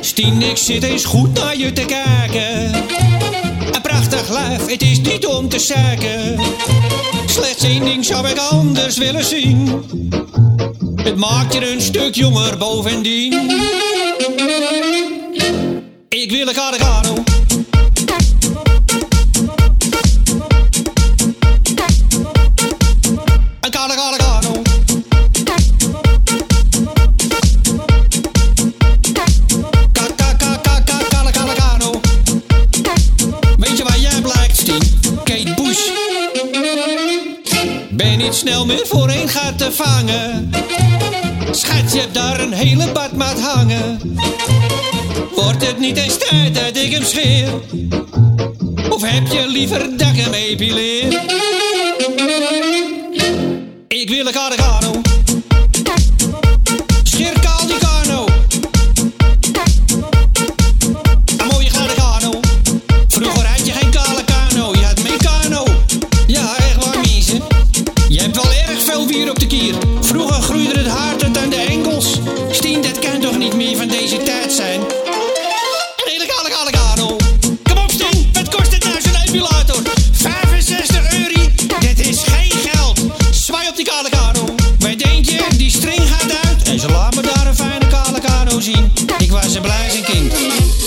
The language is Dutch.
Stien, ik zit eens goed naar je te kijken. Een prachtig lijf, het is niet om te zeiken. Slechts één ding zou ik anders willen zien. Het maakt je een stuk jonger bovendien. Ik wil een Gargano. Ben niet snel meer voor een gaat te vangen. Schat, je hebt daar een hele badmaat hangen. Wordt het niet eens tijd dat ik hem scheer? Of heb je liever dat ik hem? Ik wil een Gargano. Vroeger groeide het haar tot aan de enkels. Stien, dat kan toch niet meer van deze tijd zijn? Een hele kale kale kano. Kom op, Stien, wat kost het nou zo'n epilator? 65 euro, dit is geen geld. Zwaai op die kale kano. Wij je, die string gaat uit. En ze laat me daar een fijne kale kano